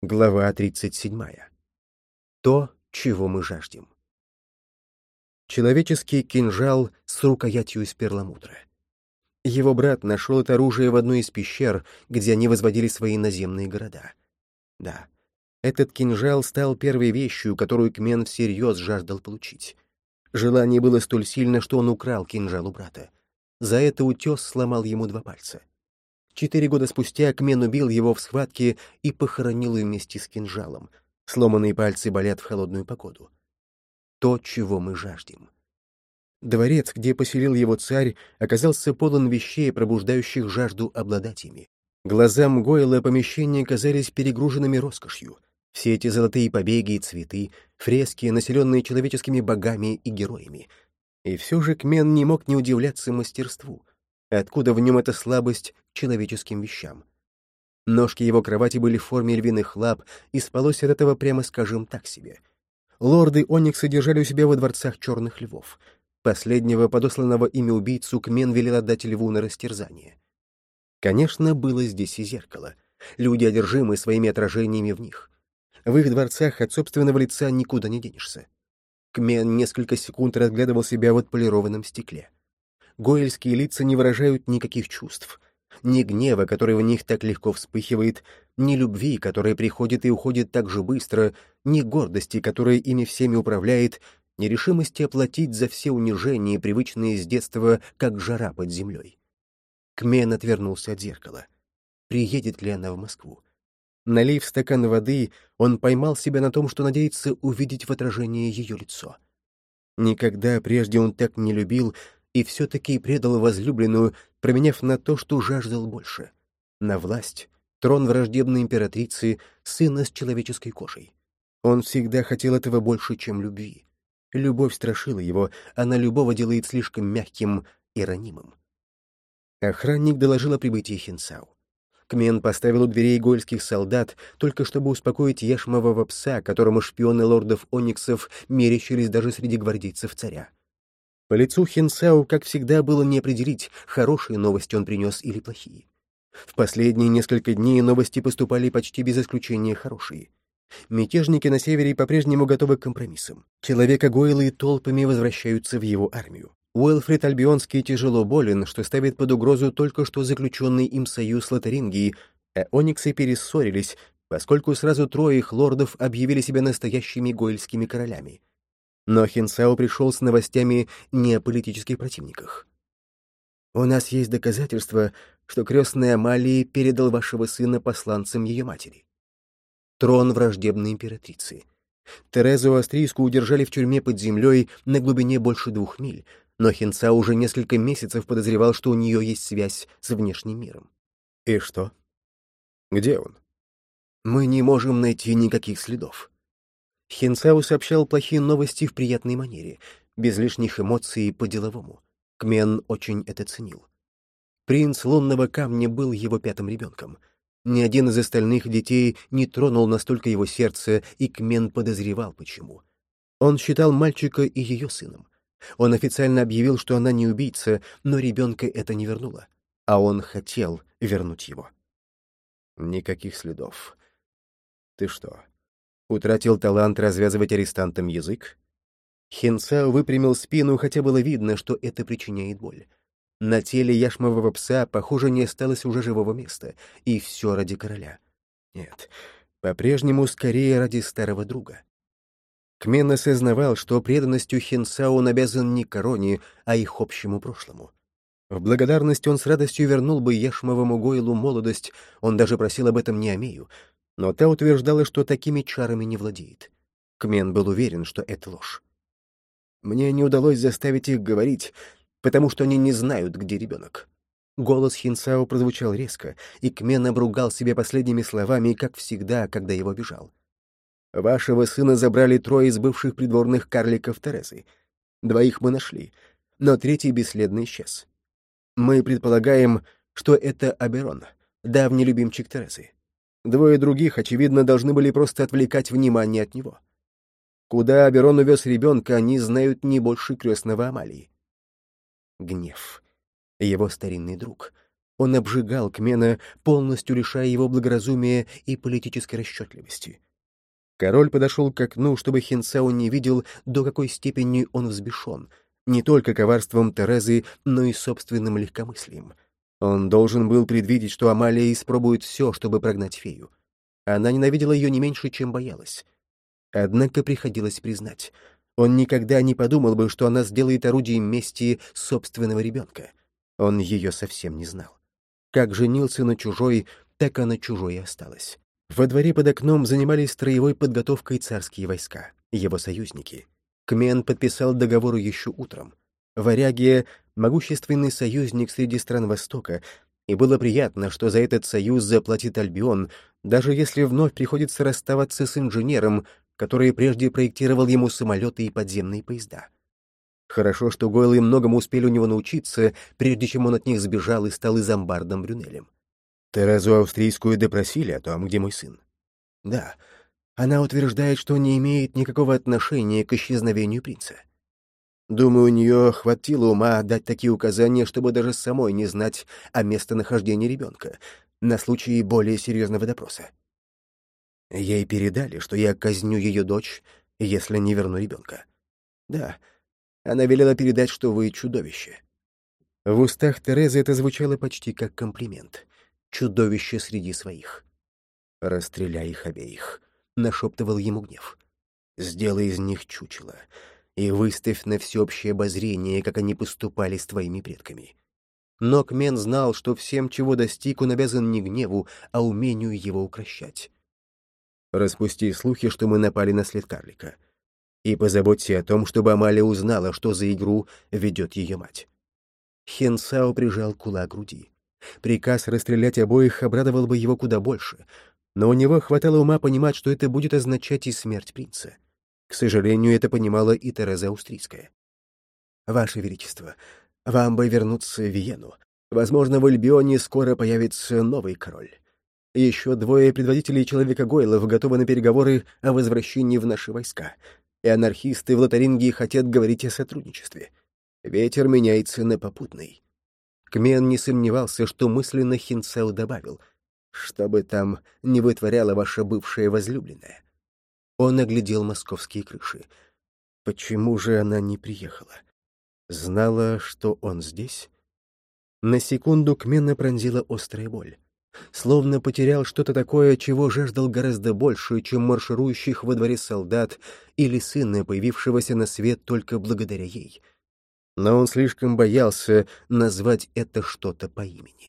Глава 37. То, чего мы жаждем. Человеческий кинжал с рукоятью из перламутра. Его брат нашел это оружие в одной из пещер, где они возводили свои наземные города. Да, этот кинжал стал первой вещью, которую Кмен всерьез жаждал получить. Желание было столь сильно, что он украл кинжал у брата. За это утес сломал ему два пальца. Четыре года спустя Кмен убил его в схватке и похоронил вместе с кинжалом. Сломанные пальцы болят в холодную погоду. То, чего мы жаждем. Дворец, где поселил его царь, оказался полон вещей, пробуждающих жажду обладать ими. Глазам Гойла помещения казались перегруженными роскошью. Все эти золотые побеги и цветы, фрески, населенные человеческими богами и героями. И все же Кмен не мог не удивляться мастерству. Откуда в нем эта слабость человеческим вещам? Ножки его кровати были в форме львиных лап, и спалось от этого, прямо скажем, так себе. Лорды Оникса держали у себя во дворцах черных львов. Последнего, подосланного ими убийцу, Кмен велел отдать льву на растерзание. Конечно, было здесь и зеркало. Люди одержимы своими отражениями в них. В их дворцах от собственного лица никуда не денешься. Кмен несколько секунд разглядывал себя в отполированном стекле гоэльские лица не выражают никаких чувств. Ни гнева, который в них так легко вспыхивает, ни любви, которая приходит и уходит так же быстро, ни гордости, которая ими всеми управляет, ни решимости оплатить за все унижения, привычные с детства, как жара под землей. Кмен отвернулся от зеркала. Приедет ли она в Москву? Налив стакан воды, он поймал себя на том, что надеется увидеть в отражении ее лицо. Никогда прежде он так не любил, и все-таки предал возлюбленную, променяв на то, что жаждал больше — на власть, трон враждебной императрицы, сына с человеческой кожей. Он всегда хотел этого больше, чем любви. Любовь страшила его, она любого делает слишком мягким и ранимым. Охранник доложил о прибытии Хинсау. Кмен поставил у дверей гольских солдат, только чтобы успокоить яшмового пса, которому шпионы лордов Ониксов мерещились даже среди гвардейцев царя. По лицу Хинсау, как всегда, было не определить, хорошие новости он принес или плохие. В последние несколько дней новости поступали почти без исключения хорошие. Мятежники на севере по-прежнему готовы к компромиссам. Человека Гойлы толпами возвращаются в его армию. Уэлфрид Альбионский тяжело болен, что ставит под угрозу только что заключенный им союз Лотарингии, а Ониксы перессорились, поскольку сразу трое их лордов объявили себя настоящими гойльскими королями. Но Хинсао пришел с новостями не о политических противниках. «У нас есть доказательства, что крестная Амалии передал вашего сына посланцам ее матери. Трон враждебной императрицы. Терезу Австрийскую удержали в тюрьме под землей на глубине больше двух миль, но Хинца уже несколько месяцев подозревал, что у нее есть связь с внешним миром. И что? Где он? Мы не можем найти никаких следов. Хинцау сообщал плохие новости в приятной манере, без лишних эмоций по-деловому. Кмен очень это ценил. Принц лунного камня был его пятым ребенком. Ни один из остальных детей не тронул настолько его сердце, и Кмен подозревал, почему. Он считал мальчика и ее сыном. Он официально объявил, что она не убийца, но ребенка это не вернуло. А он хотел вернуть его. Никаких следов. Ты что, Утратил талант развязывать арестантам язык? Хинцао выпрямил спину, хотя было видно, что это причиняет боль. На теле яшмового пса, похоже, не осталось уже живого места, и все ради короля. Нет, по-прежнему скорее ради старого друга. Кмен осознавал, что преданностью Хинсао он обязан не короне, а их общему прошлому. В благодарность он с радостью вернул бы Яшмовому Гойлу молодость, он даже просил об этом Неомею, но та утверждала, что такими чарами не владеет. Кмен был уверен, что это ложь. Мне не удалось заставить их говорить, потому что они не знают, где ребенок. Голос Хинсао прозвучал резко, и Кмен обругал себя последними словами, как всегда, когда его бежал. «Вашего сына забрали трое из бывших придворных карликов Терезы. Двоих мы нашли, но третий бесследно исчез. Мы предполагаем, что это Аберон, давний любимчик Терезы. Двое других, очевидно, должны были просто отвлекать внимание от него. Куда Аберон увез ребенка, они знают не больше крестного Амалии. Гнев. Его старинный друг. Он обжигал Кмена, полностью лишая его благоразумия и политической расчетливости. Король подошел к окну, чтобы Хинцао не видел, до какой степени он взбешен, не только коварством Терезы, но и собственным легкомыслием. Он должен был предвидеть, что Амалия испробует все, чтобы прогнать фею. Она ненавидела ее не меньше, чем боялась. Однако приходилось признать, он никогда не подумал бы, что она сделает орудием мести собственного ребенка. Он ее совсем не знал. Как женился на чужой, так она чужой и осталась. Во дворе под окном занимались строевой подготовкой царские войска, его союзники. Кмен подписал договор еще утром. Варягия — могущественный союзник среди стран Востока, и было приятно, что за этот союз заплатит Альбион, даже если вновь приходится расставаться с инженером, который прежде проектировал ему самолеты и подземные поезда. Хорошо, что Гойлы многому успели у него научиться, прежде чем он от них сбежал и стал изомбардом Брюнелем. Терезу Австрийскую допросили о том, где мой сын. Да, она утверждает, что не имеет никакого отношения к исчезновению принца. Думаю, у нее хватило ума дать такие указания, чтобы даже самой не знать о местонахождении ребенка, на случай более серьезного допроса. Ей передали, что я казню ее дочь, если не верну ребенка. Да, она велела передать, что вы чудовище. В устах Терезы это звучало почти как комплимент. Чудовище среди своих. «Расстреляй их обеих», — нашептывал ему гнев. «Сделай из них чучело и выставь на всеобщее обозрение, как они поступали с твоими предками». Но Кмен знал, что всем, чего достиг, он обязан не гневу, а умению его укращать. «Распусти слухи, что мы напали на след карлика и позаботься о том, чтобы Амалия узнала, что за игру ведет ее мать». Хенсао прижал кулак к груди. Приказ расстрелять обоих обрадовал бы его куда больше, но у него хватало ума понимать, что это будет означать и смерть принца. К сожалению, это понимала и Тереза Австрийская. «Ваше Величество, вам бы вернуться в Вену. Возможно, в Альбионе скоро появится новый король. Еще двое предводителей Человека Гойлов готовы на переговоры о возвращении в наши войска и анархисты в Лотарингии хотят говорить о сотрудничестве. Ветер меняется на попутный. Кмен не сомневался, что мысленно Хинцел добавил, что бы там не вытворяла ваша бывшая возлюбленная. Он оглядел московские крыши. Почему же она не приехала? Знала, что он здесь? На секунду Кмена пронзила острая боль словно потерял что-то такое, чего жаждал гораздо больше, чем марширующих во дворе солдат или сына, появившегося на свет только благодаря ей. Но он слишком боялся назвать это что-то по имени.